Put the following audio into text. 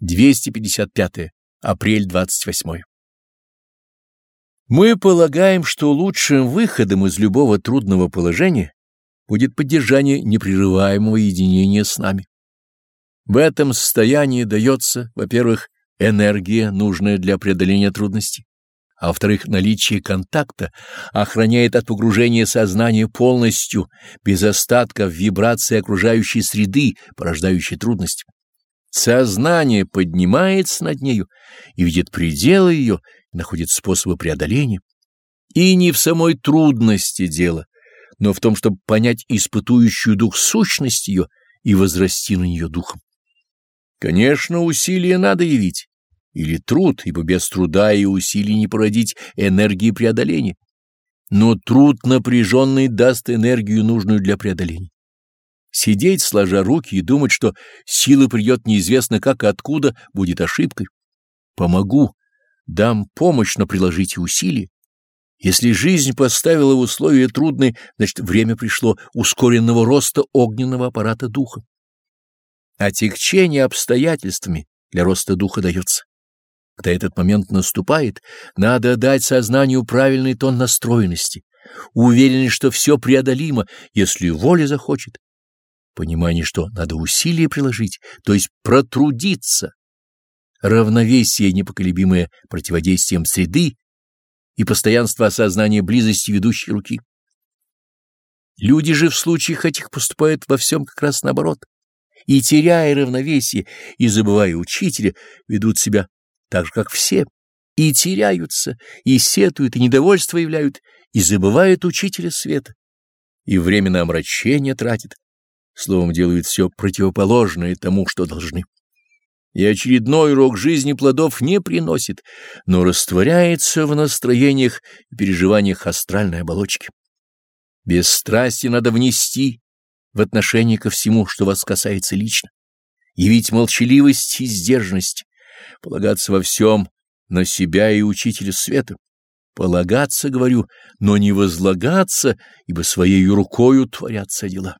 255. Апрель 28. Мы полагаем, что лучшим выходом из любого трудного положения будет поддержание непрерываемого единения с нами. В этом состоянии дается, во-первых, энергия, нужная для преодоления трудностей, а во-вторых, наличие контакта охраняет от погружения сознания полностью, без остатка в вибрации окружающей среды, порождающей трудность. Сознание поднимается над нею и видит пределы ее, и находит способы преодоления. И не в самой трудности дело, но в том, чтобы понять испытующую дух сущность ее и возрасти на нее духом. Конечно, усилия надо явить, или труд, ибо без труда и усилий не породить энергии преодоления. Но труд напряженный даст энергию, нужную для преодоления. Сидеть, сложа руки, и думать, что сила придет неизвестно как и откуда, будет ошибкой. Помогу, дам помощь, но приложите усилия. Если жизнь поставила в условия трудные, значит, время пришло ускоренного роста огненного аппарата духа. Отягчение обстоятельствами для роста духа дается. Когда этот момент наступает, надо дать сознанию правильный тон настроенности, уверенность, что все преодолимо, если воля захочет. Понимание, что надо усилия приложить, то есть протрудиться. Равновесие, непоколебимое противодействием среды и постоянство осознания близости ведущей руки. Люди же в случаях этих поступают во всем как раз наоборот и, теряя равновесие и забывая учителя, ведут себя так же, как все, и теряются, и сетуют, и недовольство являют, и забывают учителя света, и время на омрачение тратят, словом, делают все противоположное тому, что должны. И очередной урок жизни плодов не приносит, но растворяется в настроениях и переживаниях астральной оболочки. Без страсти надо внести в отношении ко всему, что вас касается лично. Явить молчаливость и сдержанность, полагаться во всем на себя и учителя света. Полагаться, говорю, но не возлагаться, ибо своей рукою творятся дела.